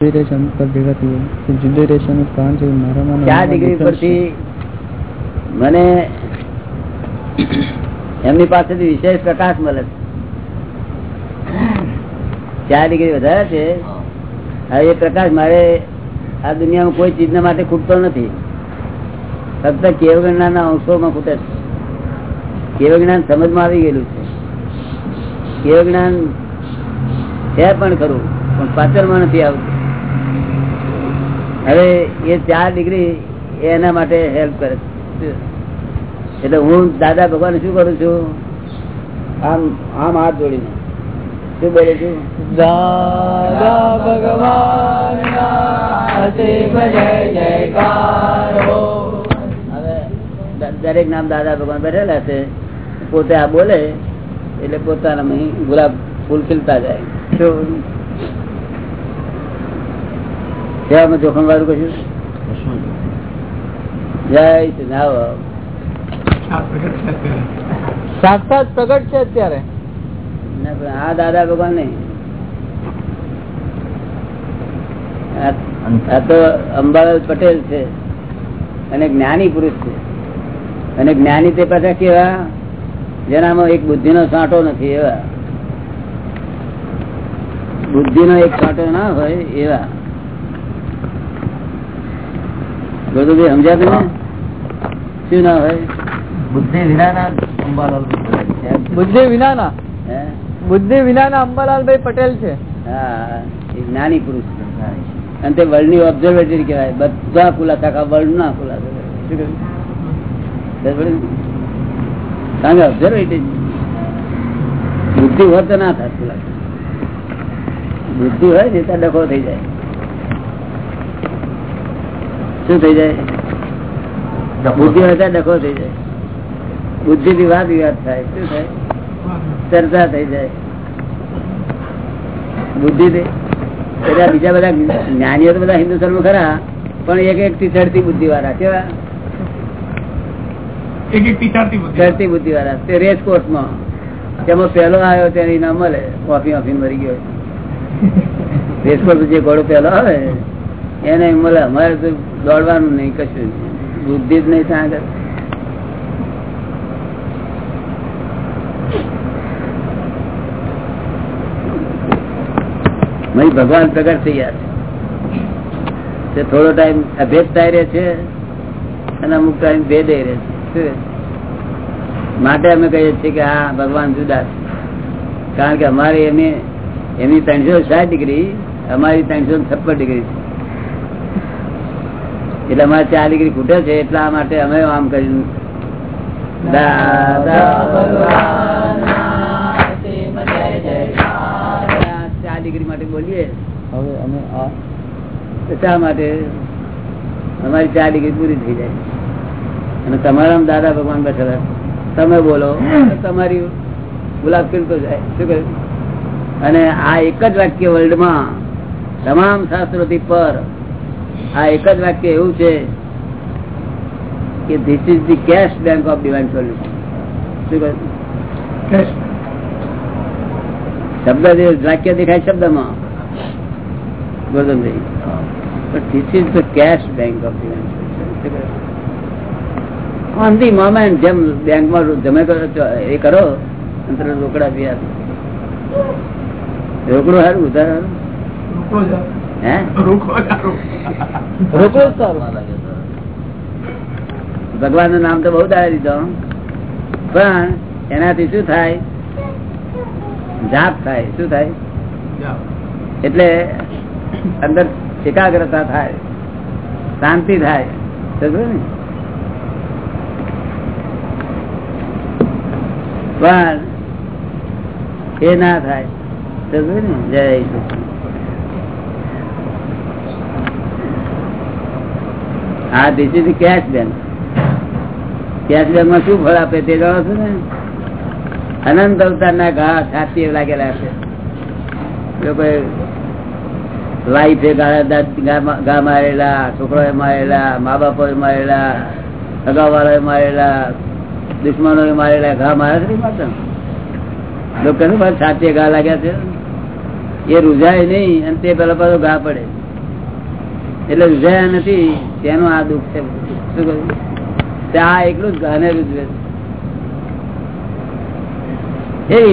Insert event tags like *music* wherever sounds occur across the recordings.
Radiation પર ભેગા જુદે કારણ છે મારામાં ચાર ડિગ્રી પરથી મને એમની પાસેથી વિશેષ પ્રકાશ મળે છે ચાર ડિગ્રી વધારે છે હવે એ પ્રકાશ મારે આ દુનિયામાં કોઈ ચીજના માટે ખૂટતો નથી ફક્ત કેવ જ્ઞાનના અંશોમાં ખૂટે છે કેવ જ્ઞાન સમજમાં આવી ગયેલું છે કેવ જ્ઞાન છે પણ ખરું પણ પાછળમાં નથી આવતું હવે એ ચાર ડિગ્રી એના માટે હેલ્પ કરે એટલે હું દાદા ભગવાન શું કરું છું? આમ આમ હાથ જોડીને. શું બોલે છું? દાદા દ- દરેક નામ દાદા ભગવાન બેઠેલા છે. પોતે આ બોલે એટલે પોતાના ગુલાબ ફૂલ ખીલતા જાય. શું જોખમ વાળું કશું? જય સાક્ષાત પ્રગટ છે અત્યારે. આ દાદા ભગવાન નહીં. આ- આ તો અંબાલાલ પટેલ છે. અને જ્ઞાની પુરુષ છે. અને જ્ઞાની તે પાછા કેવા? જેનામાં એક બુદ્ધિનો સાંટો નથી એવા. બુદ્ધિ નો એક સાંટો ના હોય એવા. બધું સમજ્યા તમે? શું ના હોય? બુદ્ધિ વિનાના અંબાલાલ બુદ્ધિ વિનાના? હે? બુદ્ધિ વિનાના અંબાલાલભાઈ પટેલ છે. હા જ્ઞાની પુરુષ છે. અને તે વર્લ્ડની ઓબ્ઝર્વેટરી કહેવાય. બધા ખુલાસા આખા વર્લ્ડ ના પડી? કારણ કે ઓબ્ઝર્વેટરી બુદ્ધિ હોય તો ના થાય ખુલાસા બુદ્ધિ હોય ને ત્યાં ડખો થઈ જાય. શું થઈ જાય? બુદ્ધિ હોય ડખો થઈ જાય. બુદ્ધિ થી વાદ વિવાદ થાય. શું થાય? ચર્ચા થઈ જાય. બુદ્ધિ બીજા બધા જ્ઞાનીઓ તો બધા હિન્દુસ્તાનમાં ખરા પણ એક એક થી ચડતી બુદ્ધિ વાળા કેવા ચડતી બુદ્ધિ વાળા તે રેસ કોર્સમાં. તેમાં પેલો આવ્યો તેને ઇનામ મળે. ઓફી ઓફી મરી ગયો. *laughs* રેસ કોર્સ જે ઘોડો પેલો આવે એને મળે. અમારે તો દોડવાનું નહીં, કશું બુદ્ધિ જ નહીં ત્યાં ભગવાન પ્રગટ થઈ ગયા છે. થોડો ટાઈમ અભેદ થાય રહે છે અને અમુક ટાઈમ ભેદ રહે છે. માટે અમે કહીએ છીએ કે હા, ભગવાન જુદા કારણ કે અમારી એમની એમની ત્રણસો સાઠ ડિગ્રી, અમારી ત્રણસો છપ્પન ડિગ્રી છે. એટલે અમારે ચાર ડિગ્રી ખૂટે છે એટલા માટે અમે આમ કર્યું. દાદા ભગવાનના અસીમ જય જયકાર. આ ચાર ડિગ્રી માટે બોલીએ. હવે અમે શા માટે? અમારી ચાર ડિગ્રી પૂરી થઈ જાય. અને તમારા દાદા ભગવાન બેઠેલા. તમે બોલો તમારી ગુલાબ ખીલતો જાય. શું કહ્યું? અને આ એક જ વાક્ય વર્લ્ડમાં તમામ શાસ્ત્રોથી પર આ એક જ વાક્ય એવું છે કે this is the cash bank of divine solution શું કહ્યું? શબ્દ વાક્ય દેખાય શબ્દમાં. ગોરધનભાઈ. moment જેમ બેંકમાં જમે કરો એ કરો અંતર રોકડા બી રોકડું સારું ઉધાર સારું? ભગવાનનું નામ તો બહુ દાડે દીધો પણ એનાથી શું થાય? જાપ થાય. શું થાય? એટલે અંદર એકાગ્રતા થાય. શાંતિ થાય. સમજો ને? પણ એ ના થાય. સમજો ને? જય કૃષ્ણ. હા this is cash bank. Cash બેંકમાં શું ફળ આપે તે જાણો છો ને? અનંત અવતાર ના ઘા છાતી લાગેલા છે. લોકો વાઈફે ગા મારેલા છોકરાએ મારેલા, મા બાપોએ મારેલા અગાવાળાએ મારેલા દુશ્મનોએ મારેલા, ઘા માર્યા છે ને પાછા લોકો છાતીએ ઘા લાગ્યા છે. એ રૂઝાય નહીં અને તે પેલા પાછો ઘા પડે. એટલે રૂઝાયા નથી. તેનું આ દુઃખ છે. શું કહ્યું? આ એકલું જ ઘાને રૂજવે છે.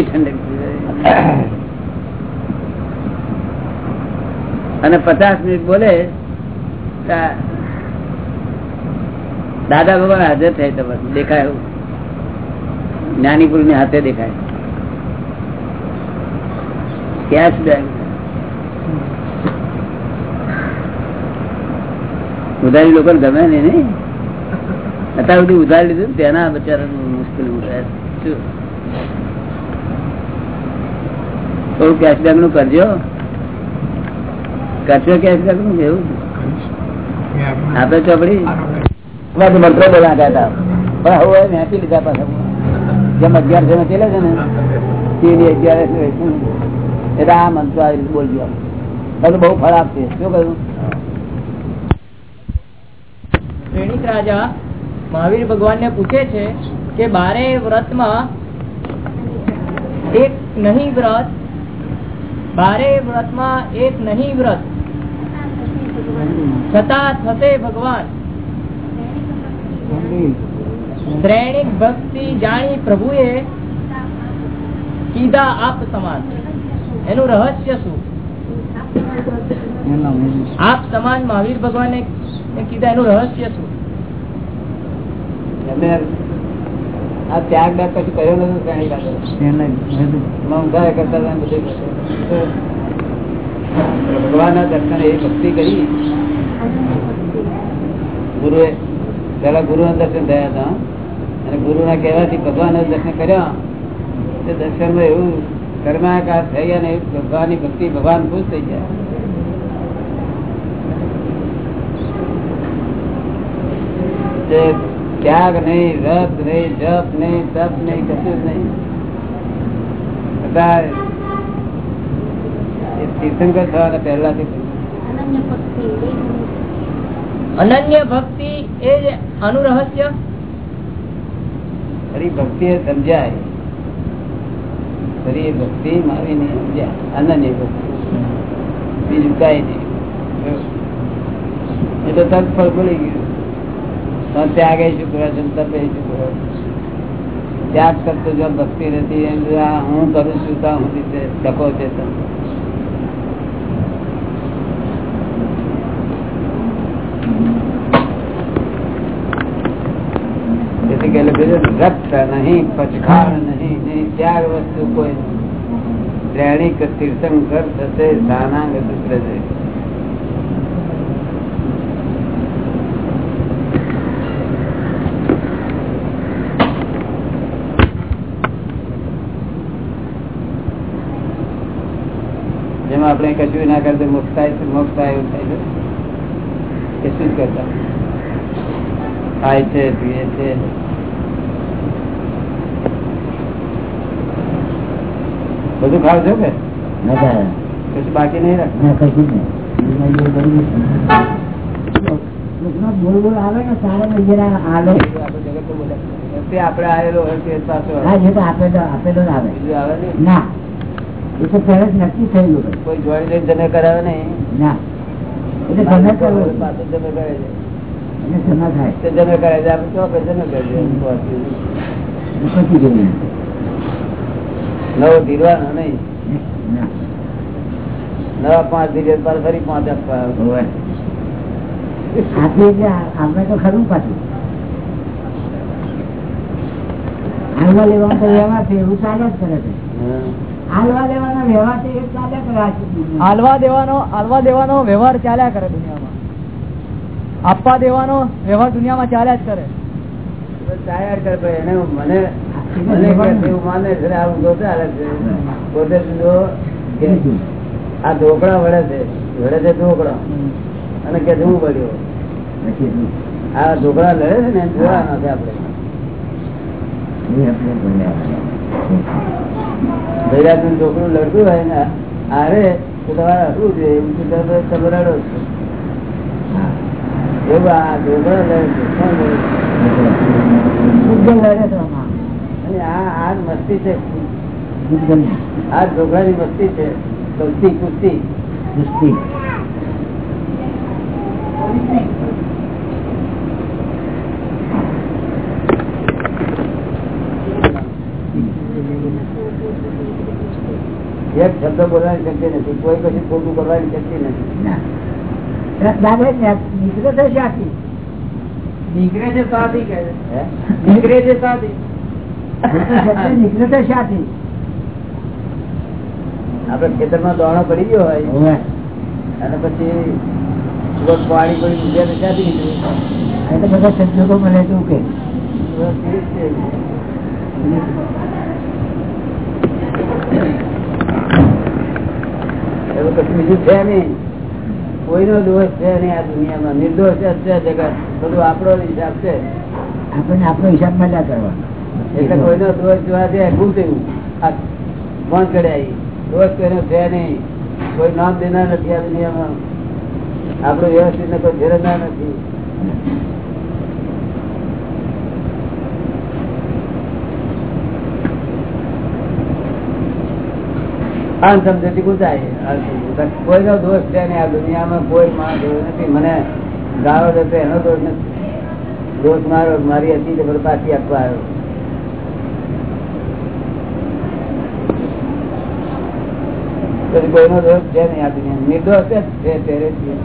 અને પચાસ મિનિટ બોલે દાદા ભગવાન હાજર થાય તમારે દેખાય એવું. જ્ઞાની ની હાથે દેખાય. કેશ બેંક ઉધારી લોકો ગમે ને નહીં. અત્યારે બધું ઉધારી લીધું તેના બચારા મુશ્કેલ થોડું કેશબેકનું કરજો. કરશો કેશબેકનું? એવું? આપે ચોપડી? મંત્રો બોલા હતા. પણ હવે મેંચી લીધા પાછા. જેમ અગિયારસો માં ચેલે છે ને તેની અગિયારસો એટલે આ મંત્રો આવી બોલજો. બધું બહુ ખરાબ છે. શું કહ્યું? શ્રેણિક રાજા મહાવીર ભગવાન ને પૂછે છે કે બારે વ્રતમાં એક નહીં વ્રત? બારે વ્રતમાં એક નહીં વ્રત? છતાં થશે ભગવાન. શ્રેણિક ભક્તિ જાણી પ્રભુએ કીધા આપ સમાન. એનું રહસ્ય શું? આપ સમાન મહાવીર ભગવાને કીધા એનું રહસ્ય શું? તમે આ ત્યાગ બાગ કશું કર્યો મંગાય કરતા બધું કરતા. ભગવાનના દર્શન એ ભક્તિ કરી. ગુરુએ પેલા ગુરુ દર્શન થયા હતા. અને ગુરુ ના કહેવાથી ભગવાન દર્શન કર્યા. તે દર્શનમાં એવું કર્માકાર થઈ ગયા ને ભગવાનની ભક્તિ ભગવાન ખુશ થઈ ગયા. તે ત્યાગ નહીં રથ નહીં જપ નહીં તપ નહીં કશું જ નહીં. બધા તીર્થંકર થવાના પહેલાથી અનન્ય ભક્તિ એ જ અનુરહસ્ય? ફરી ભક્તિ એ સમજાય. ફરી એ ભક્તિ મારી નહીં સમજાય. અનન્ય ભક્તિ. બીજું કઈ નહીં. એ તો તક ફળ ભૂલી ગયું. પણ ત્યાગે શું કરે છે તપે શું કરે ત્યાગ કરતો જો ભક્તિ નથી એમ જો આ હું કરું છું તો હું રીતે ડકો છે તો તેથી કે લખ્યું છે, રક્ત નહીં પચખાણ નહીં નહીં ત્યાગ વસ્તુ કોઈ શ્રેણીક તીર્થંકર થશે સાનાંગ સૂત્ર છે જેમાં આપણે કશું ના કરતા મોક્ષ થાય છે મોક્ષ થાય એવું થાય છે કશું જ કરતા ખાય છે પીએ છે બધું ખાવ છો કે કશું બાકી નહીં રાખ તે આપણે આવેલો હોય તે આવે. બીજું આવે નહીં કોઈ જોડી લઈને કરાવે નહીં. કરે છે. કરે આપણે તો ખરું પાછું. હાલમાં લેવાનો એવું ચાલે જ કરે છે. હાલવા દેવાનો હાલવા દેવાનો વ્યવહાર ચાલ્યા કરે દુનિયામાં. આપવા દેવાનો વ્યવહાર દુનિયામાં ચાલ્યા જ કરે. આ ઢોકળા વળે છે વળે છે ઢોકળા. અને કે હું વળ્યો. આ ઢોકળા લડે છે ને જોવાના છે આપણે ભૈરાજનું ઢોકળું લડતું હોય ને આવે તો તમારે હસવું જોઈએ એવું તમે રડો છો એવું આ. અને આ આ મસ્તી છે. આ ઢોકળાની મસ્તી છે કુસ્તી કુસ્તી દુષ્ટી. એક શબ્દ બોલવાની શક્તિ નથી. કોઈ કશું ખોટું કરવાની શક્તિ નથી. આપડે ખેતર ખેતરમાં દોણો પડી ગયો હોય અને પછી પાણી પડી બીજા ક્યાંથી નીકળે બધા સંજોગો મને તું કે? Thank છે. એવું કશું બીજું છે નહીં. કોઈનો દોષ છે નહીં આ દુનિયામાં. નિર્દોષ છે જગત. બધું આપણો હિસાબ છે. આપણને આપણો હિસાબ ના કરવા એટલે કોઈનો દોષ જોવા છે ભૂલ થયું મન કર્યા કરાય દોષ કોઈનો છે નહીં. કોઈ નામ દેનાર નથી આ દુનિયામાં. આપણું વ્યવસ્થિત ને કોઈ ઘેરનાર નથી. અણસમજથી ગુજાય કોઈનો દોષ છે નહીં આ દુનિયામાં કોઈ માણસ નથી. મને ગાળો જતો એનો દોષ નથી. દોષ મારો મારી હતી પાછી આપવા આવ્યો. કોઈનો દોષ છે નહીં આ દુનિયા નિર્દોષ જ છે પહેરેથી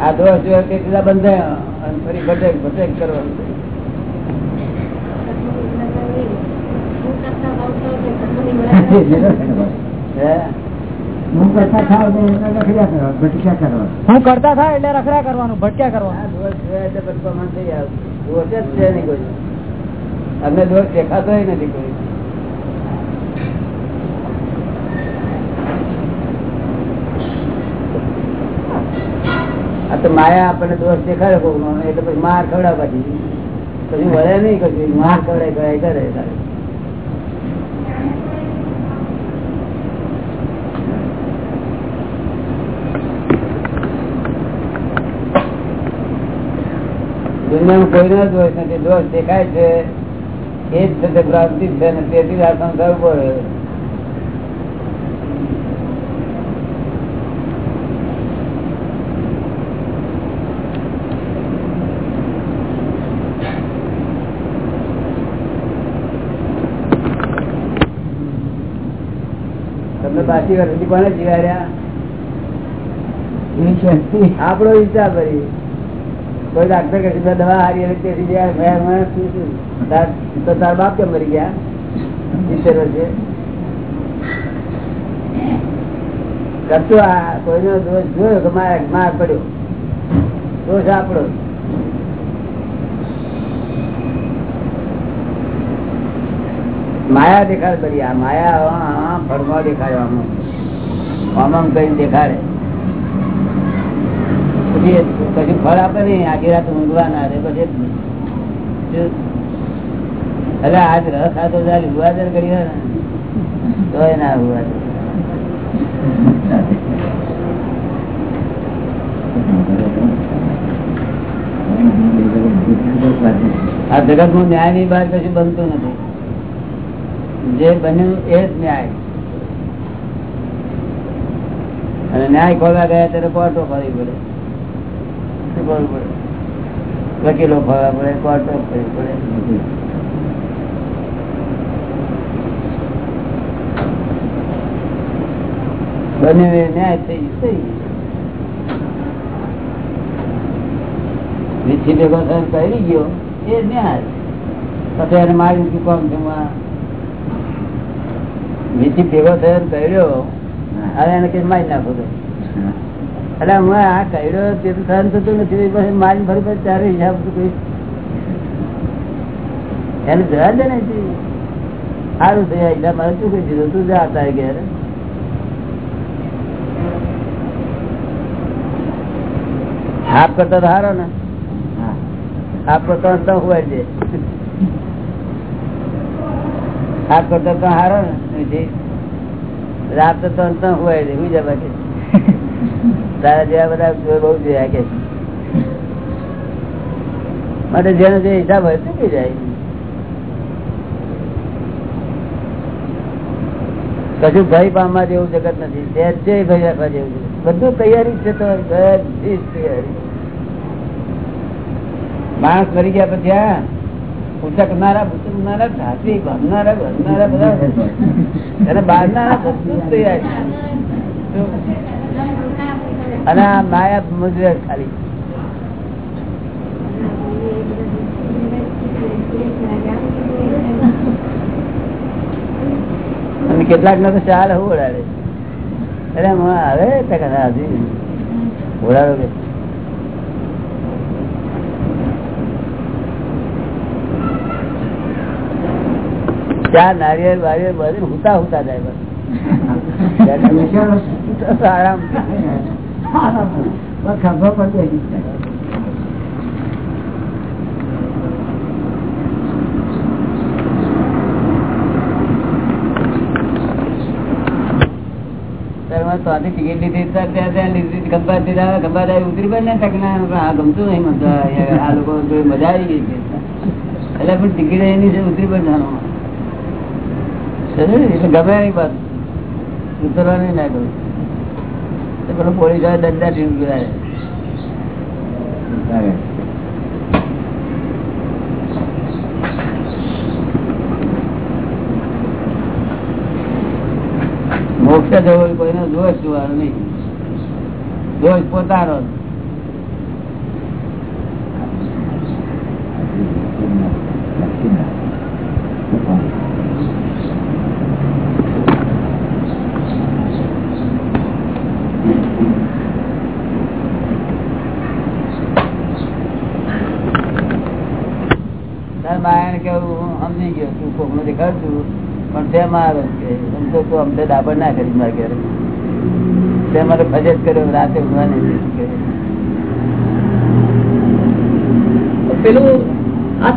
આ દોષ જો પેલા બંધાય અને ફરી ભટેક ભટેક કરવાનું *laughs* હે? કરતા થાય એટલે રખડા કરવાનું ભટક્યા કરવાનું. કોઈ. અમને દોષ દેખાતો નથી કોઈ. આ તો માયા આપણને દોષ દેખાડે કોકનો એટલે પછી માર ખવડાવવા પછી પછી વળે નહીં કશું માર ખવડાય ખવડાય કરે. તારે. કોઈ ના દોષ નથી દોષ દેખાય છે એ જ છે તે ભ્રાંતિ છે ને તેથી આ સંસાર ઊભો રહ્યો વર્ષથી કોને જીવાડ્યા? આપણો હિસાબ ભરી કોઈ ડાક્ટર કે છે, દવા હારી હતી તેથી મને શું? શું? તો તાર બાપ કેમ મરી ગયા? સિત્તેર વર્ષે કરતું આ કોઈનો દોષ જોયો કે મારે માર પડ્યો? દોષ આપણો. માયા દેખાડ કરી આ માયા ફળમાં દેખાડ્યો આમાં. આમાં કઈ દેખાડે. કશું ફળ આપે નહીં આજે રાત ઊંઘવા ના રે પછી? આજ રસ કરી તો હુવાદર આ જગતનું ન્યાયની બહાર કશું બનતું નથી. જે બન્યું એ જ ન્યાય. અને ન્યાય ખોલવા ગયા ત્યારે કોર્ટો કરવું પડે. વકીલો ફરવા પડે કોર્ટો ન્યાય થઈ થઈ ગયું. ભેગો થઈને ગયો, એ ન્યાય પછી એને માર્યું કે કોમ છે માં? ભેગો થયો ને કર્યો હવે એને કઈ મારી નાખો એટલે હું આ કર્યો, તે સહન થતું નથી, પછી મારી ફરી પછી હિસાબ એને જવા દે ને સારું થયા, એટલે મારે શું કહી દીધું? તું જા ઘેર. હાફ કરતા તો હારો ને. હાફ કરતા તો હોય દે હાફ કરતા તો હારો ને. રાત તો હોય દે બીજા બાકી. તારા જેવા બધા બહુ જોયા કે માટે જેનો જે હિસાબ હોય ચૂકી જાય? કશું ભય પામવા જેવું જગત નથી. બધું તૈયારી છે તો માણસ મરી ગયા પછી હા ઉચકનારા ભૂચકનારા ધાતી ભરનારા ભરનારા બધા. એને બાળનારા બધું તૈયાર. અને આ માયા મુજરે ખાલી. અને કેટલાક ને તો ચાલ હું ઓડાડે અરે હું આવે ટકા ઓડાડો કે? ત્યાં નારિયેળ વારિયેળ બધું હુતા હુતા જાય બસ. *laughs* આરામ આથી ટિકિટ લીધી ત્યાં ત્યાં લીધી ખંભાત દીધા ખંભાત આવી ઉતરી પડે ને તક ના આ ગમતું નહીં મજા આ લોકો મજા આવી ગઈ છે. એટલે પણ ટિકિટ એની છે ઉતરી પડવાનું એટલે ગમે બાત ઉતરવાની ના તો પેલો પોલીસવાળા દંડા ટીમ ગયા મોક્ષ જવો કોઈનો દોષ જોવાનો નહીં. દોષ પોતાનો જ. તાર માયાને કેવું હું સમજી ગયો કોકનું પણ તેમાં મારો કે એમ તો તું અમને દાબર ના કરી મારે ઘેર. તે મારે ફજત કર્યો રાતે ઊંઘવાની નથી પેલું આ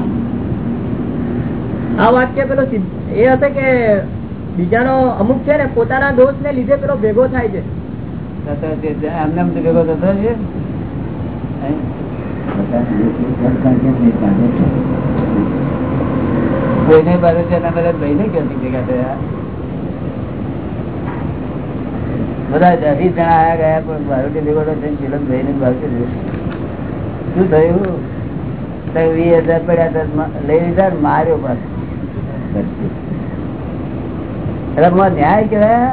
આ વાક્ય પેલો એ હશે કે બીજાનો અમુક છે ને પોતાના દોષ ને લીધે પેલો ભેગો થાય છે. ભેગો થતો? કોઈને બાજુ છે એના બધા ભાઈને ક્યાંથી ભેગા બધા દસી જણા આયા ગયા, પણ બારોટી ભેગો છે ચિલમ ભાઈને ભેગો. શું થયું? વીસ હજાર પડ્યા હતા લઈ લીધા માર્યો પાછો. એટલે ન્યાય કહેવાય.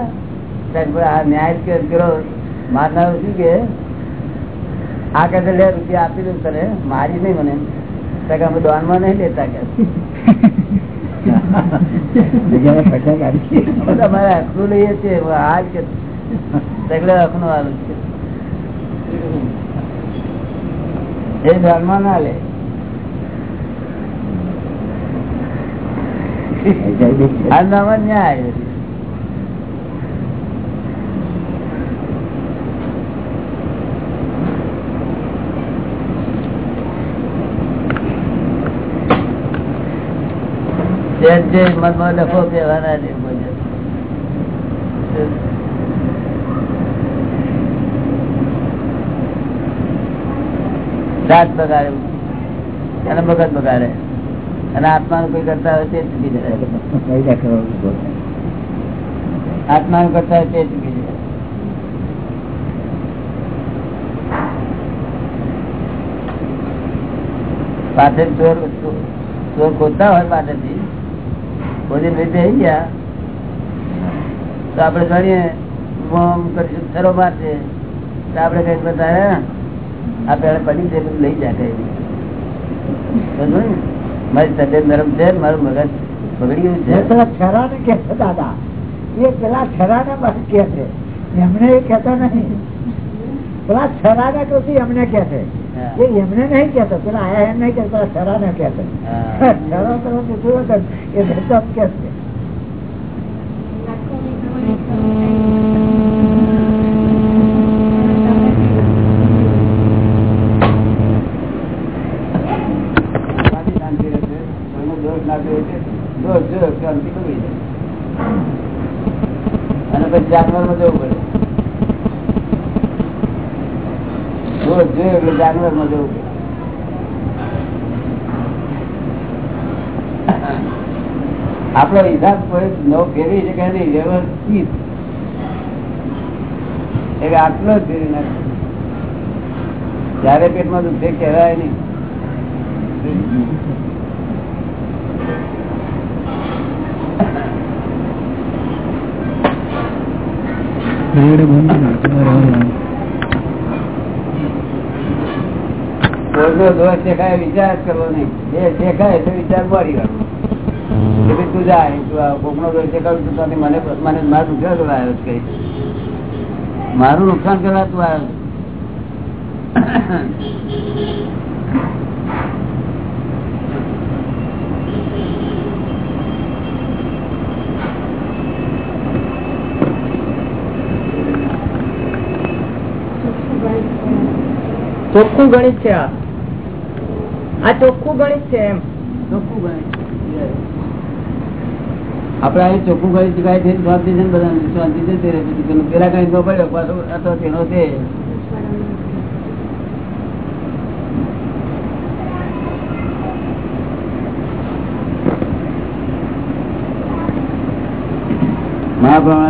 આ ન્યાય કર્યો? મારનારો શું કે? આ કે લે રૂપિયા આપી દઉં તને, મારી નહીં મને. દોનમાં નહીં લેતા કે તમારે હકનું લઈએ છીએ હાલ કે સગલે હકનું હાલ છે એ ધર્મમાં ના લે. આ નામ ન્યાય જે જે બગાડે અને મગજ બગાડે. કોઈ કરતા હોય તે ચૂકી જાય. આત્માનું કરતા હોય તે ચૂકી જાય. પાછળ ચોર ચોર ખોદતા હોય પાછળથી. આપડે ગણીએ મોમ મારશે. તો આપડે કઈ બધા આ પડી છે. લઈ જાય? મારી તબિયત નરમ છે, મારું મગજ બગડી ગયું છે પેલા ને કે છે, દાદા, એ પેલા છરા ને બસ કે છે. એમને એ કેતા નહીં. પેલા છરા ને એમને કે છે. એમને નહીં કેતો પેલા આયા એમ નહીં કેતો સરા ને કેતો સરા તો એ ધરતો કે છે. they don't put no very secondly they were cheap. એ આટલો જ ફેરી નાખે. જયારે પેટમાં દુખે કહેવાય નહીં. કોઈનો દોષ દેખાય વિચાર કરવો નહીં. જે દેખાય તે વિચાર મારી વાળો. કે ભાઈ તું જાય તું આ કોકનો દોષ દેખાડું તું મને મને મારું નુકસાન કરવા આવ્યો છે કઈ મારું નુકસાન કરવા તું આવ્યો ચોખ્ખું ગણિત છે આ. આ ચોખ્ખું ગણિત છે એમ. ચોખ્ખું ગણિત. આપડે અહીં ચોખ્ખું કરી ચુકાય છે, શાંતિ છે ને શાંતિ છે તે પેલા કઈ નો પડ્યો પાછો તેનો તે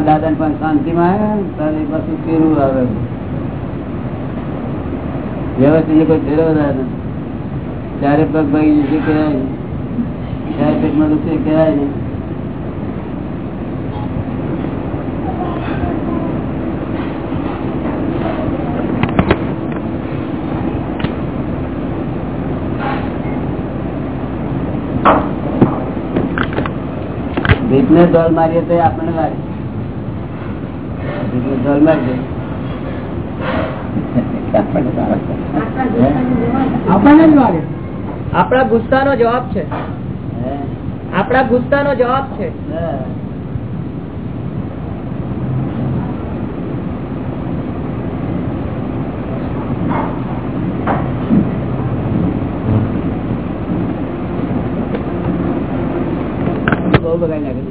દાદા ને પણ શાંતિ માં ત્યારે પાછું ફેરવું આવે વ્યવસ્થિત કોઈ ફેરવતા નથી. ત્યારે પગ ભાઈ કહેવાય. ત્યારે પેટમાં દુખે કહેવાય. નહીં ભીતને ધોલ મારીએ તો આપણને મારી ધોલ મારી આપણા ગુસ્સા નો જવાબ છે. આપણા ગુસ્સા નો જવાબ છે. બહુ બગાડી નાખે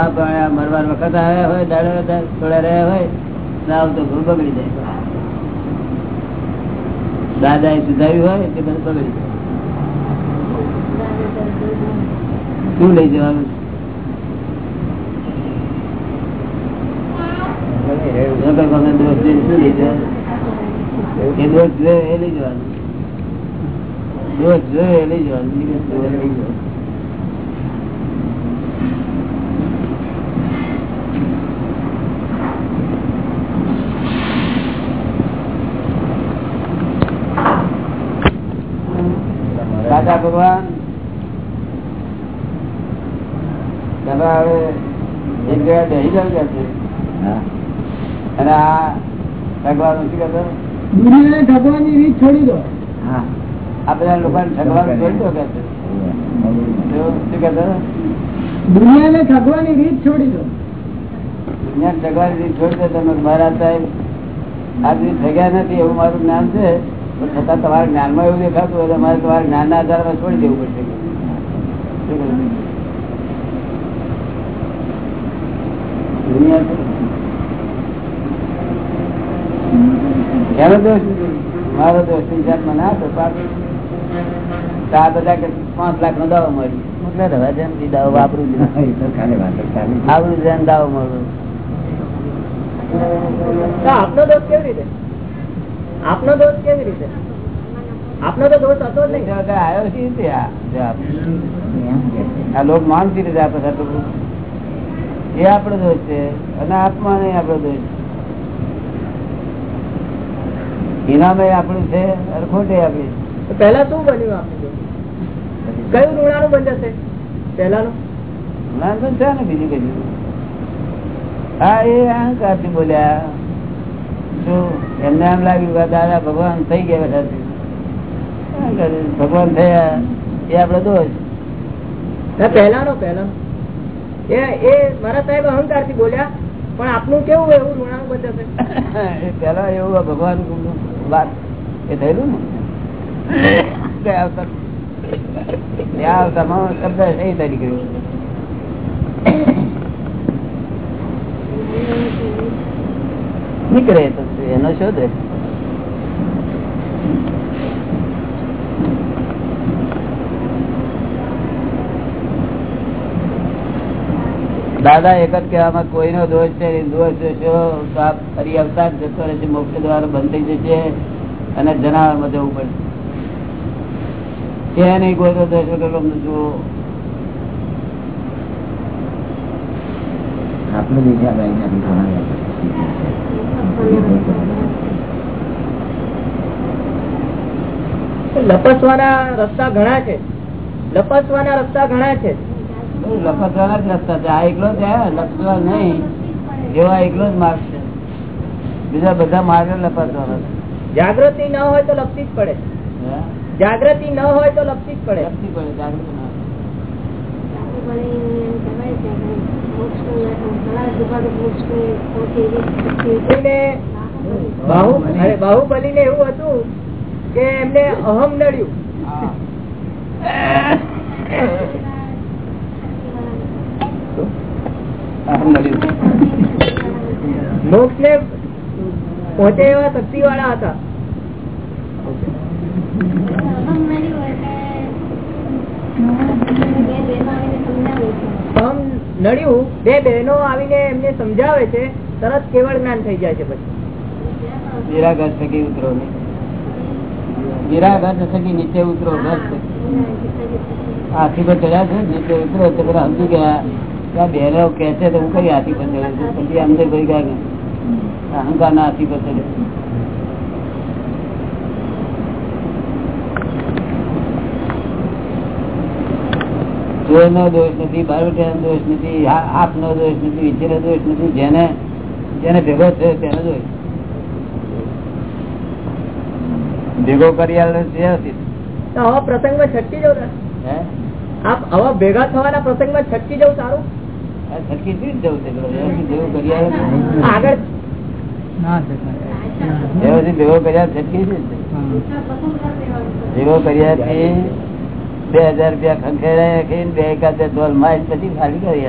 ના પણ મરવાર વખત આવ્યા હોય, દાડે થોડા રહ્યા હોય ના આવતો ઘર બગડી જાય. દાદા એ સુધાર્યું હોય તે બધું બગડી જાય. શું લઈ જવાનું? દોષ જવાનું. એ લઈ જવાનું. દોષ જોઈએ એ લઈ જવાનું બીજું કશું લઈ જવાનું દાદા ભગવાન. દાદા હવે એક જગ્યા દહી જવું કે છે અને આ ભગવાન શું કહેતો દુનિયાને ઠગવાની રીત છોડી દો. આ બધા લોકોને ઠગવાનું છોડી દો કે છે. શું કહેતો દુનિયાને ઠગવાની રીત છોડી દો. દુનિયા ઠગવાની રીત છોડી દો તમે મારા સાહેબ આજની ઠગ્યા નથી એવું મારું જ્ઞાન છે. છતાં તમારા જ્ઞાનમાં એવું દેખાતું હોય તમારે મારે તમારા જ્ઞાનના આધારમાં છોડી દેવું પડશે. એનો દોષ મારો દોષની જાતમાં ના હતો. તો બધા કે પાંચ લાખ નો દાવો મળી એટલે રવા જેમ દાવો વાપરું જ. આવડું જેમ દાવો મળ્યો. તો આપનો દોષ કેવી રીતે? આપનો દોષ કેવી રીતે? આપનો તો દોષ હતો જ નહીં. આવ્યો છે આ? લોક માનસી રીતે આપે છે એ આપણો દોષ છે અને આત્મા નહીં આપણો દોષ ઇનામે આપણું છે અને ખોટે આપણી તો પહેલા શું બન્યું આપણું કયું ઋણાનું બંધ હશે? પહેલાનું? નાનપણ છે ને બીજું કઈ? હા એ અહંકારથી બોલ્યા. એમને એમ લાગ્યું કે દાદા ભગવાન થઈ ગયા ભગવાન થયા. એ આપડે દોષ. પહેલાનો પહેલાનો. એ એ મારા સાહેબ અહંકારથી બોલ્યા પણ આપનું કેવું એવું ઋણાનું બંધ પેલા એવું ભગવાન વાત એ થયેલું ને? ગયા અવતાર ત્યાં અવતારમાં શબ્દ તરીકે તો એનો શોધે દાદા, એક જ કહેવામાં કોઈનો દોષ છે ફરી અવતાર જતો રહેશે મોક્ષ દ્વાર બંધ થઈ જશે અને જનાવરમાં જવું પડશે. કે નહીં કોઈ દોષ વગર તમને જુઓ. બધી બીજા કરી લપસવાના રસ્તા ઘણા છે. લપસવાના રસ્તા ઘણા છે. લપસવાના જ રસ્તા છે. આ એકલો જ છે લપસવા નહીં. એવા એકલો જ માર્ગ છે. બીજા બધા માર્ગ લપસવાના. જાગૃતિ ન હોય તો લપસી જ પડે. જાગૃતિ ન હોય તો લપસી જ પડે. લપસી પડે જાગૃતિ ના બાહુબલી ને એવું હતું કે એમને અહમ નડ્યું. પહોંચે એવા શક્તિ વાળા હતા. અહમ નડ્યું બે બહેનો આવીને એમને સમજાવે છે તરત કેવળ જ્ઞાન થઈ જાય છે પછી વિરાગર થકી ઉતરો નહીં. થકી નીચે ઉતરો. હાથી પર ચડ્યા છે નીચે ઉતરો તો પેલા સમજી ગયા કે બહેનો કે છે તો હું કઈ હાથી પર ચડ્યો પછી અંદર ભાઈ ગયા અહંકાર ના હાથી પર ચડ્યો નો દોષ નથી બારોટિયા નો દોષ નથી હાથ નો દોષ નથી વિચેર દોષ નથી જેને જેને ભેગો થયો તેનો દોષ. ભેગો કરી આવા પ્રસંગમાં છટકી જવું આપ આવા ભેગા થવાના પ્રસંગમાં છટકી જવું સારું? છટકી જવું? ભેગો કરી આગળ. ભેગો કર્યા છટકી છે ભેગો કર્યાથી બે હજાર રૂપિયા ખંખેરાઈ બે એકાદ ધોલ તોલ પછી ખાલી કરી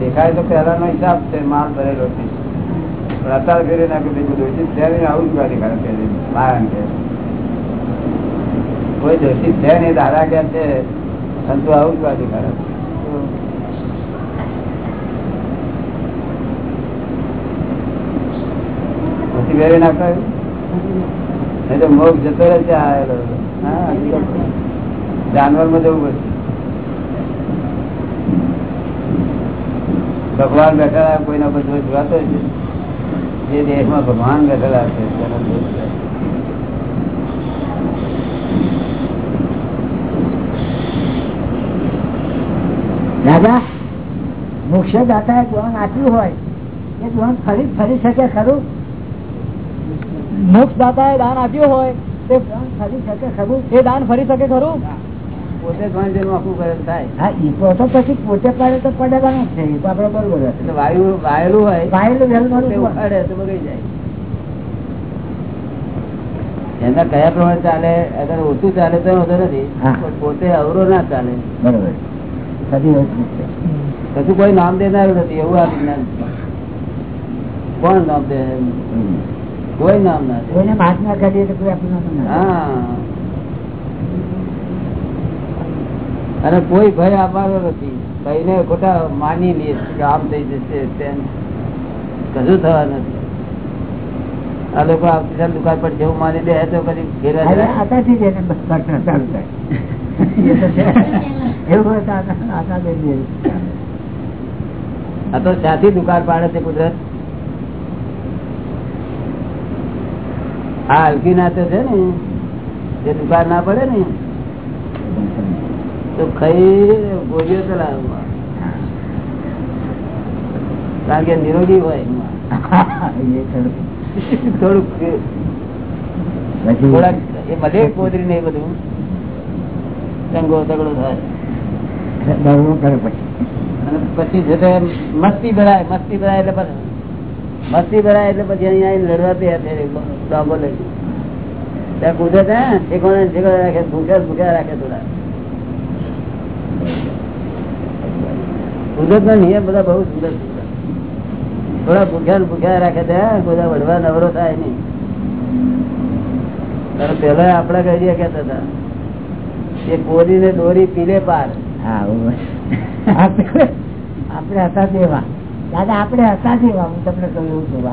દેખાય તો પેલા નો હિસાબ છે, માલ ભરેલો છે. પણ અત્યારે ફેરી નાખે બીજું દોષિત છે આવું જ ગાડી ખરાબ ફેરી કારણ કે કોઈ દોષિત છે નહીં દાદા કે છે, સંતો આવું જ ગાડી પછી ફેરી નાખાય? મોગ જતો રહે જાનવરમાં જવું પડશે. ભગવાન બેઠેલા, કોઈના બધો જોવાતો છે જે દેશમાં ભગવાન બેઠેલા છે. દાદા મોક્ષ દાતા ગુણ આપ્યું હોય, એ ગુણ ફરી ફરી શકે ખરું? મોક્ષ દાતા એ દાન આપ્યું હોય તે એ દાન ફરી શકે ખરું? પોતે ત્રણ જન્મ આખું કરે થાય. હા એ તો તો પછી પોતે પડે તો પડેલા છે? એ તો આપડે બરોબર એટલે વાયુ વાયેલું હોય વાયેલું વહેલું પોતે તો બગડી જાય. એના કયા પ્રમાણે ચાલે અગર ઓછું ચાલે તો વાંધો નથી પણ પોતે અવરો ના ચાલે. બરોબર. કશું કોઈ નામ દેનારું નથી એવું આ વિજ્ઞાન કોણ નામ દે કોઈ નામ ના તો કોઈ આપણું ના. અને કોઈ ભય આપવાનો નથી. ભયને ખોટા માની લઈએ કે આમ થઈ જશે તેમ. કશું થવા નથી. આ લોકો આવતીકાલ દુકાન પર જેવું માની દે તો કદી ઘેરા. *laughs* એવું. આ તો ત્યાંથી દુકાન પાડે છે કુદરત. આ હલકી નાતે છે ને જે દુકાન ના પડે ને તો ખાઈ ગોળીઓ ચલાવવા કારણ કે નિરોગી હોય થોડુંક થોડાક એ બધે કોદરી ને બધું ચંગો તગડો થાય. પછી. અને પછી મસ્તી ભરાય મસ્તી ભરાય એટલે મસ્તી ભરાય એટલે પછી અહીંયા આવીને લડવા તૈયાર ડોગો લઈ ત્યાં કુદરત હે ઠેકોણે રાખે ભૂખ્યા ભૂખ્યા રાખે થોડા. કુદરત ના નિયમ બધા બહુ સુંદર થોડા ભૂખ્યા ને ભૂખ્યા રાખે ત્યાં બધા વડવા નવરો થાય નહીં. પેલા આપડે કઈ કેતા હતા કે કોરી ને દોરી પીલે પાર. હા આપડે હતા તેવા. દાદા આપડે હતા જેવા હું તમને કહ્યું છું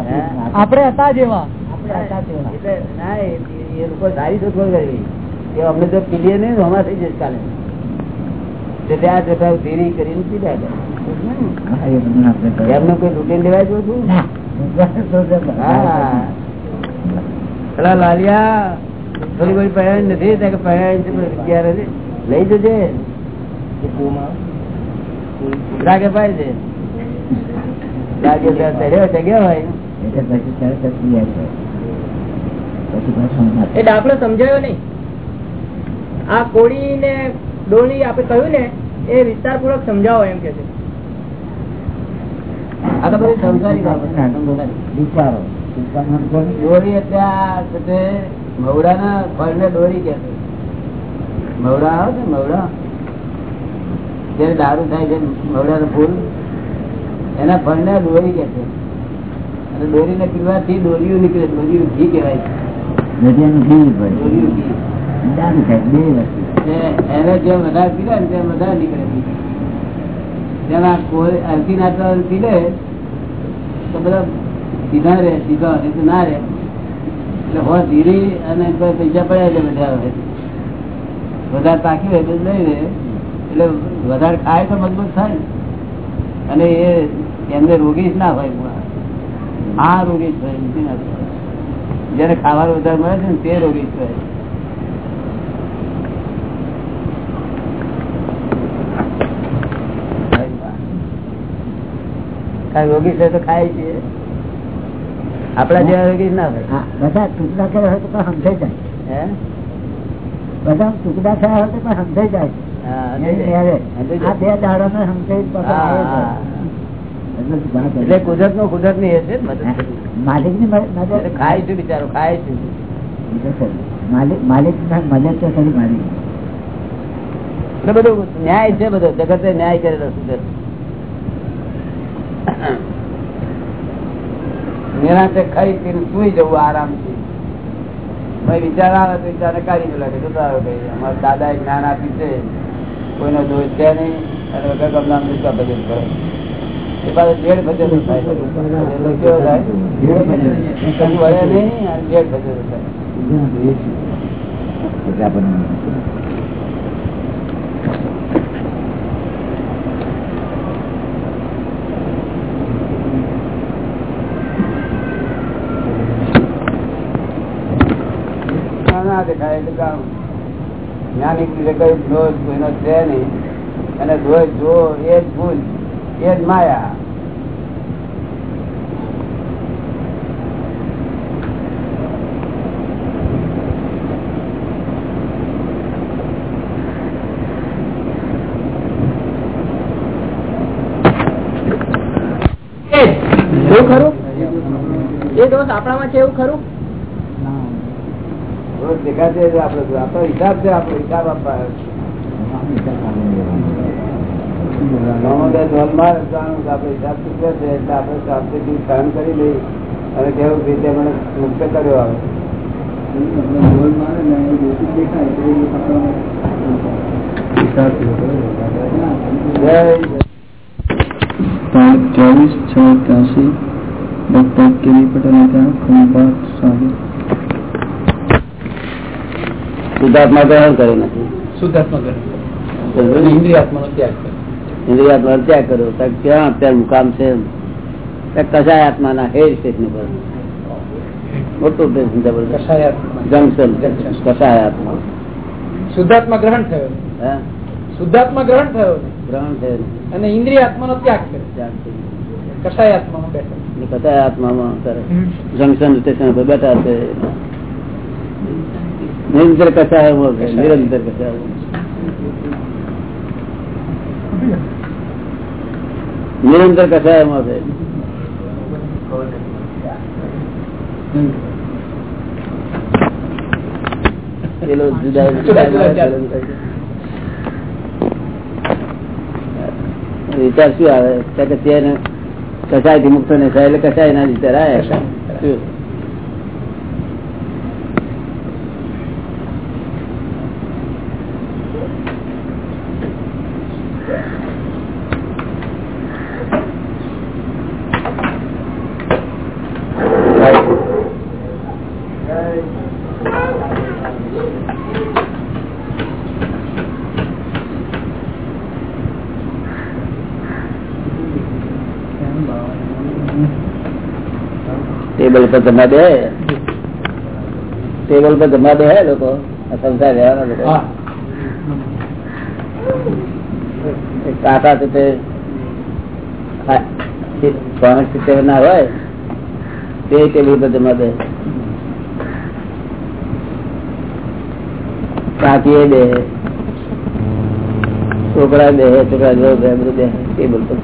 આપડે હતા જેવા. આપણે હતા તેવા ના એ- લોકો સારી શોધખોળ કરી કે અમને તો પીલીએ નહીં હમણાં થઈ જશે કાલે. ત્યાં જતા ધીરી કરીને પીધા કરે. હા, એ બધું આપણે કરીએ. એમનું કોઈ રૂટીન લેવાય જો છું પેલા લાલિયા થોડી બધી પહેરાણી નથી કે પહેરાણી છે પણ ક્યારે નથી. લઈ જજે. છે. એ દાખલો સમજાયો. નહીં. આ કોળી ને ડોળી આપડે કહ્યું ને એ વિસ્તાર પૂર્વક સમજાવો એમ કે છે. આ તો બધી સંસારી. વિચારો. દોરી અત્યારે છે તે મવડાના ફળને દોરી કે છે. મવડા આવે છે મવડા જયારે દારૂ થાય છે મવડા નું ફૂલ. એના ફળને દોરી કે છે. અને દોરીને પીવાથી દોરીયું નીકળે દોરીઓ ઘી કહેવાય છે. પડે. એને જેમ વધારે પીવે ને તેમ વધારે નીકળે કોઈ અલકી નાચવા પીલે તો બધા સીધા રહે સીધા તો ના રહે. એટલે હો ધીરી અને પૈસા પડ્યા છે બધા હવે વધારે તાકી હોય તો લઈ રહે એટલે વધારે ખાય તો મજબૂત થાય. ને. અને એ એમને રોગી જ ના હોય આ રોગી જ હોય. જેને ખાવાનું વધારે મળે છે ને તે રોગી જ હોય. રોગી છે તો ખાય છે. આપડા જેવા રોગી ના હોય. બધા ટૂંકડા કર્યા હોય તો પણ સમજાઈ જાય. હે? બધા ટૂંકડા થયા હોય તો પણ સમજાઈ જાય. એટલે. કુદરતનું કુદરતની હશે માલિક ને નજર ખાય છે બિચારો ખાય છે. એ માલિક માલિક મદદ તો ખરી માલિક. એટલે બધું ન્યાય છે બધો જગતે ન્યાય કરેલો સુધર નિરાંતે ખાઈ પીને સુઈ જવું આરામથી. ભાઈ વિચાર આવે તો વિચાર કાઢી લાગે જોતા આવે ભાઈ અમારા દાદા જ્ઞાન આપ્યું છે કોઈનો દોષ છે નહીં અને વગર કમલામ દુષ્કા ભજન કરે એ પાછું જેડ ભજન થાય કેવો થાય? કશું વળે નહીં અને જેડ ભજન થાય. ના દેખાય એટલે કામ જ્ઞાની રીતે કઈ દોષ કોઈનો છે નહીં. અને દોષ જો એ જ ભૂલ, એ જ માયા. ખરું? એ દોષ આપણામાં છે એવું ખરું? દોષ દેખાશે આપડે આપડો હિસાબ છે આપડો હિસાબ આપવા આવે. ચોવીસ, છ એકાશી ડોક્ટર કેવી પટેલ ખંભાત સાગર શુદ્ધાત્મા ગ્રહણ કર્યો નથી શુદ્ધાત્મા ઇન્દ્રિયાત્માનો ત્યાગ કર્યો. ક્યાં અત્યારે મુકામ છે કસાય આત્માના હેર સ્ટેશન પર મોટું જંકશન. કસાય આત્મા. શુદ્ધાત્મા ગ્રહણ થયો. હે? શુદ્ધાત્મા ગ્રહણ થયો. ગ્રહણ થયો. અને ઇન્દ્રિય ત્યાગ કર્યો. ત્યાગ છે. કષાય આત્મામાં બેઠો. ને કસાય આત્મામાં જંકશન સ્ટેશન પર બેઠા છે. નિરંતર કસાયમાં છે નિરંતર કસાયમાં નિરંતર કસાયમાં છે પેલો જુદા જુદા જુદા ચાલે. વિચાર શું આવે કસાયથી મુક્ત ને એટલે કસાય ના વિચાર આવે. શું? ટેબલ પર જમા દે ટેબલ પર જમા દે લોકો સંસાર રહેવાના લોકો કાકા તો તે ત્રણ સિત્તેર ના હોય તે ટેબલ પર જમા દે કાકી દે છોકરા દે છોકરા જો બે બધું બે. ટેબલ પર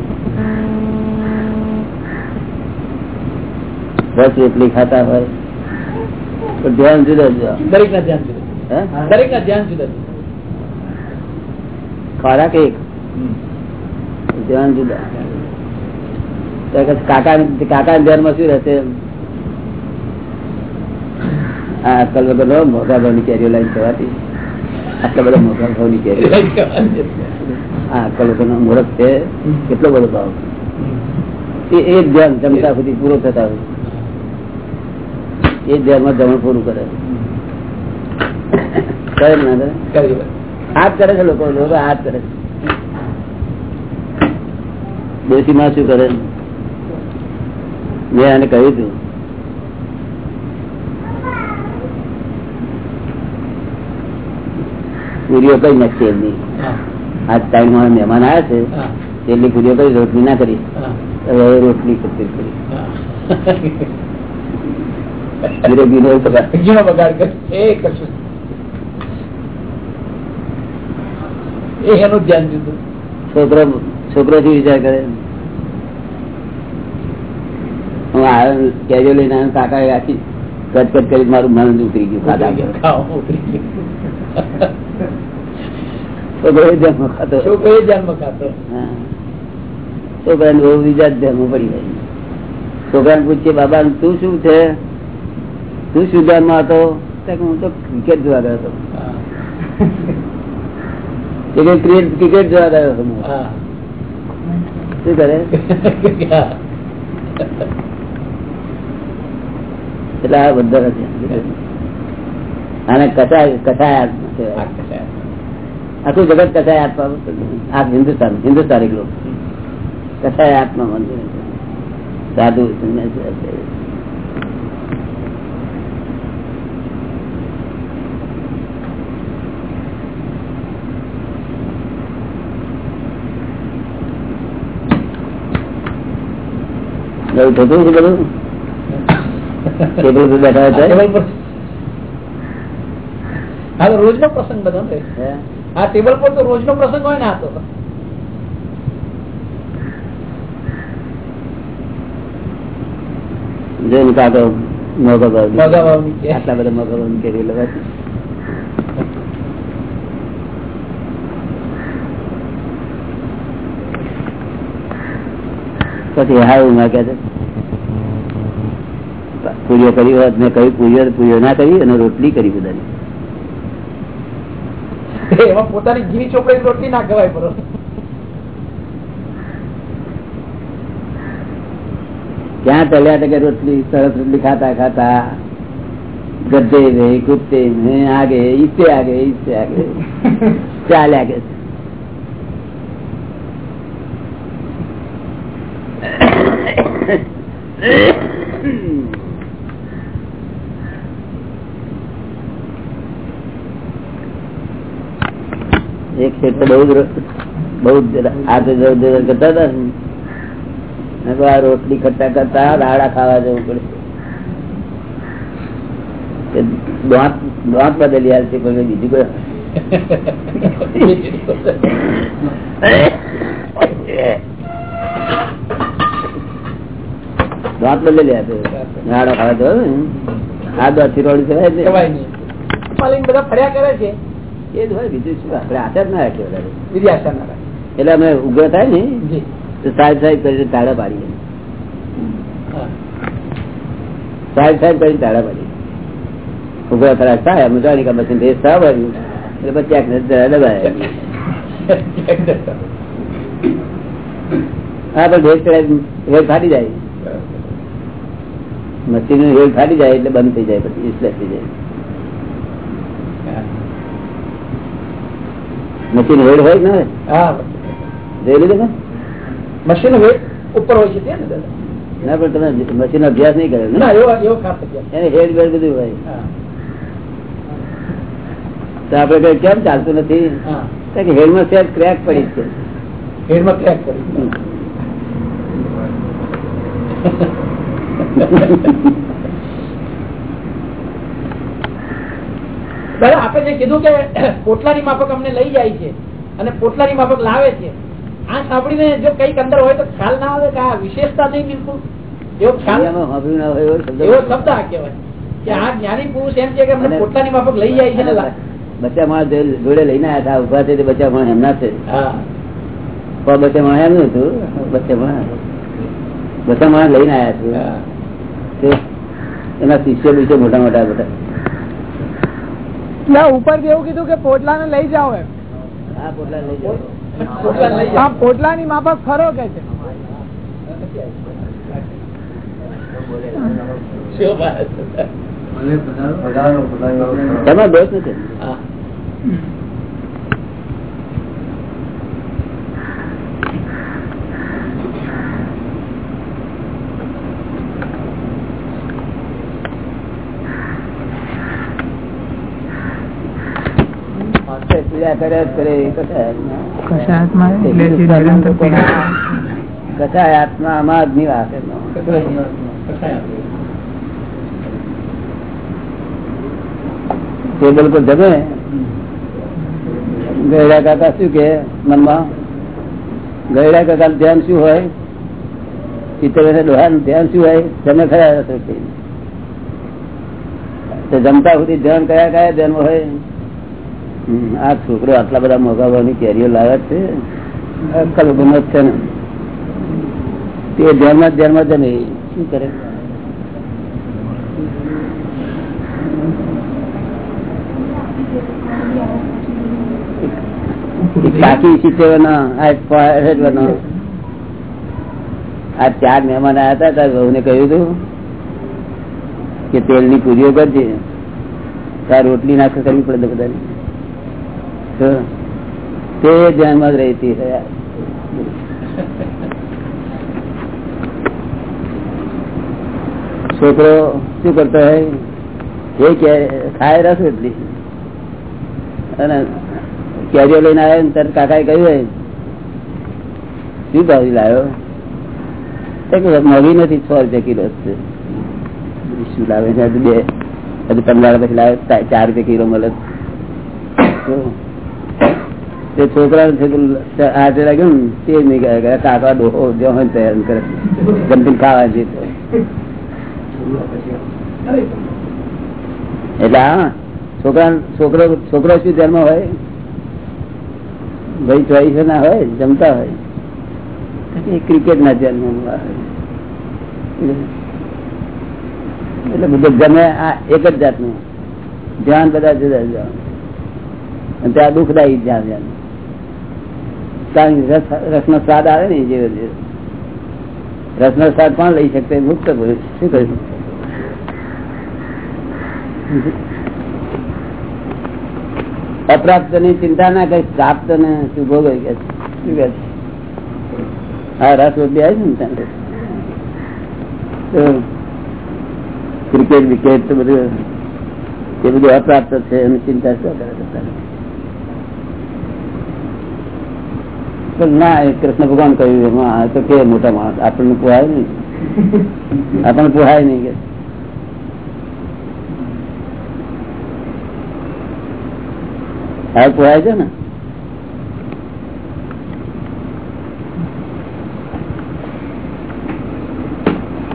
બસ એટલી ખાતા હોય. તો ધ્યાન જુદા જુદા દરેક ના ધ્યાન જુદા. દરેક ના ધ્યાન જુદા ખોરાક એક. ધ્યાન જુદા. કાકા કાકા ધ્યાનમાં શું રહેશે? આ આજકાલ વગર મોટા ભાવની કેરીઓ લાઈન થવાથી આટલા બધા મોટા ભાવની કેરીઓ આ આજકાલ વગર મુહૂર્ત છે. કેટલો બધો ભાવ. એ એ ધ્યાન જમતા સુધી પૂરો થતા હોય. એ ધ્યાનમાં જમણ પૂરું કરે. કરે ના કરે? હાથ કરે છે લોકો લોકો હાથ કરે છે. દેશી માં શું કરે? મેં એને કહ્યું હતું. પૂરીઓ કઈ નથી એમની. આજ ટાઈમમાં મહેમાન આવ્યા છે એટલી પૂરીઓ કઈ રોટલી ના કરી. હવે રોટલી કરી. કરે. છોકરો છોકરો થી વિચાર કરે. હું આવ્યો કેજો લઈને કાકા કટ કટ કરી મારું મન ઉતરી ગયું ખાધા વગર. ખાવા ઉતરી ગયું. છોકરો જન્મ ખાતો છોકરો એ ખાતો છોકરાને બહુ બીજા જ પડી જાય છોકરાને પૂછીએ બાબા તું શું છે? તું શું ધ્યાનમાં હતો? હું તો ક્રિકેટ જોવા ગયો હતો. ક્રિકેટ ક્રિકેટ જોવા ગયો હતો. શું કરે. એટલે આ બધા નથી આને કસાય કસાય કશાય. આખું જગત કસાય આત્મા આ હિન્દુસ્તાન હિન્દુસ્તાની લોકો કસાય આત્મા મંદિર. સાધુ સંન્યાસી હશે. એવું થતું છે બધું? ટેબલ બેઠા રોજ રોજનો પ્રસંગ બધો ને? આ ટેબલ પર તો રોજનો પ્રસંગ હોય ને આ તો. જોઈને કાકો મોગો ભાવ મોંઘા ભાવની આટલા બધા મોગો ભાવ કેરી લેવાથી પછી હાવમાં કે છે. પૂરીઓ કરી હોત મેં કહ્યું પૂરીઓ પૂરીઓ ના કરી અને રોટલી કરી બધાની. એમાં પોતાની ઘી ચોપડી રોટલી ના ખવાય બરો ક્યાં ચાલ્યા હતા રોટલી? સરસ રોટલી ખાતા ખાતા ગદ્દે ગઈ કૂદતે આગે ઈતે આગે ઈતે આગે. ચાલ્યા કે એક બહુ બહુ જવ કરતા હતા ને? રોટલી ખટ્ટા કરતા દાડા ખાવા જવું પડે. આવશે કોઈ ખાવા જવું આ દાંત માલિક બધા ફર્યા કરે છે. એ જ હોય બીજું શું? આપણે આચાર ના રાખીએ વધારે. બીજી આશા ના રાખે એટલે અમે ઉગ્ર થાય ને? તો સાહેબ સાહેબ કરીને તાળા પાડીએ. સાહેબ સાહેબ કરીને તાળા પાડીએ. ઉગ્ર થાય અમે જાણી કે પછી દેશ એટલે પછી દબાય હા પણ ભેજ હેલ ફાટી જાય. મશીનનું ફાટી જાય એટલે બંધ થઈ જાય પછી થઈ જાય. મશીન હેડ હોય ને જોઈ લીધું ને? મશીન વેટ ઉપર હોય છે ત્યાં ને ના પણ તમે મશીન અભ્યાસ નહીં કર્યો ને? એને હેડ બેડ બધું હોય. હા. તો આપડે કઈ કેમ ચાલતું નથી? હા. તો કે હેડમાં સેજ ક્રેક પડી છે. હેડમાં ક્રેક પડી. *laughs* દાદા આપણે જે કીધું કે *clears throat* પોટલાની માફક અમને લઈ જાય છે અને પોટલાની માફક લાવે છે આ સાંભળીને જો કંઈક અંદર હોય તો ખ્યાલ ના આવે કે આ વિશેષતા નહીં બિલકુલ? એવો ખ્યાલ? એવો શબ્દ આ કહેવાય કે આ જ્ઞાની પુરુષ એમ છે કે અમને પોટલાની માફક લઈ જાય છે બચ્ચા માણસ જોડે લઈને આવ્યા હતા ઊભા છે તે બચ્ચા માણસ એમના છે. હા. પણ બચ્ચા માણસ એમનું હતું બચ્ચા માણસ બચ્ચા માણસ લઈને આવ્યા છે. એના શિષ્ય બીજો મોટા મોટા બધા. ઉપર એવું કીધું કે પોટલા ને લઈ જાઓ એમ. હા પોટલા લઈ જાઓ. પોટલા લઈ જાય. પોટલા ની માફક ખરો કે છે? એમાં દોષ નથી હા. પીડા કરે જ કરે એ કસાય કસાય આત્મા આમાં જ નિવાસ એનો. પર જમે. ગયડા કાકા શું કે મનમાં? ગયડા કાકા ધ્યાન શું હોય? ચિત્તર ડોહા ધ્યાન શું હોય? તમે ખરા તો જમતા સુધી ધ્યાન કયા કયા ધ્યાન હોય? આ છોકરો આટલા બધા મોગાવાની કેરીઓ લાવે છે? અક્કલ ગુનો છે ને. તે ધ્યાનમાં ધ્યાનમાં છે ને શું કરે? સિત્તેરનો આ ચાર મહેમાન આવ્યા હતા, તાર વહુને કહ્યું હતું કે તેલની પૂરીઓ કરજે. તાર રોટલી નાખે કરવી પડે બધાને. તો ધ્યાનમાં જ રહેતી હોય છોકરો શું કરતો હોય? એ કે, ખાય રસ એટલી. અને કેરીઓ લઈને આવ્યો ને ત્યારે કાકાએ કહ્યું હોય, શું ભાવી લાવ્યો? મોંઘી નથી છ રૂપિયા કિલો છે. શું લાવે છે? બે હજુ પંદર પછી લાવે, ચાર રૂપિયા કિલો મળે. તો છોકરા હાથે લાગ્યું તે નહીં ગયા કાકા ડોહો જો હોય તૈયાર કરે. જમીન ખાવા જતો એટલે હા છોકરા, છોકરો છોકરો શું ધ્યાનમાં હોય? ભાઈ ચોઈસ ના હોય, જમતા હોય. ક્રિકેટ ના ધ્યાનમાં એટલે બધું ગમે આ એક જ જાતનું. ધ્યાન બધા જુદા જુદા અને ત્યાં દુઃખદાયી ધ્યાન ધ્યાન કારણ કે રસ રસનો સ્વાદ આવે ને એ જેવો જેવો. રસનો સ્વાદ પણ લઈ શકતો? એ મુક્ત પુરુષ શું કહ્યું? અપ્રાપ્તની ચિંતા ના કઈ, પ્રાપ્ત ને શુભો ગઈ કે છે. શું કે છે? હા, રસ રોટલી આવી છે ને ત્યાં તો ક્રિકેટ, વિકેટ, તો બધું, એ બધું અપ્રાપ્ત છે એની ચિંતા શું કરે બધા? પણ ના એ કૃષ્ણ ભગવાન કહ્યું એમાં તો કે મોટા માણસ આપણને પુહાય નહીં. આપણને પુહાય નહીં કે. હા પુહાય છે ને?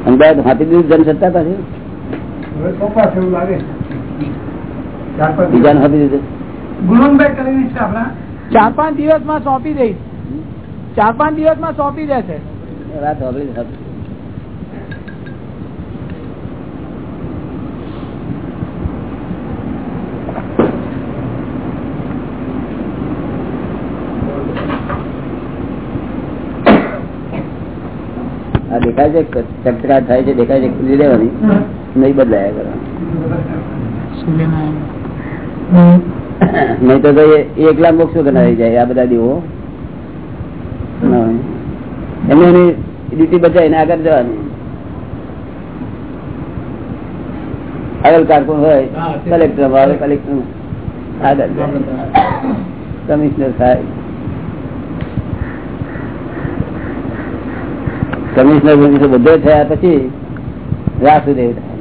અમદાવાદ હાથી દીધું જનસત્તા પાછી બીજાને હાથી દીધું? ચાર પાંચ દિવસમાં સોંપી દઈશ. ચાર પાંચ દિવસમાં સોંપી દેશે વાત આ દેખાય છે ચકચકાટ થાય છે દેખાય છે ખુલી લેવાની નહીં બદલાયા કરવા નહીં તો એકલા મોક્ષો ગણાવી જાય આ બધા દીવો. એમને એની ડ્યુટી બચાવીને આગળ જવાની. આગળ કારકુન હોય કલેક્ટર આવે કલેક્ટર આગળ કમિશનર થાય કમિશનર બધે થયા પછી રાસુદેવ થાય.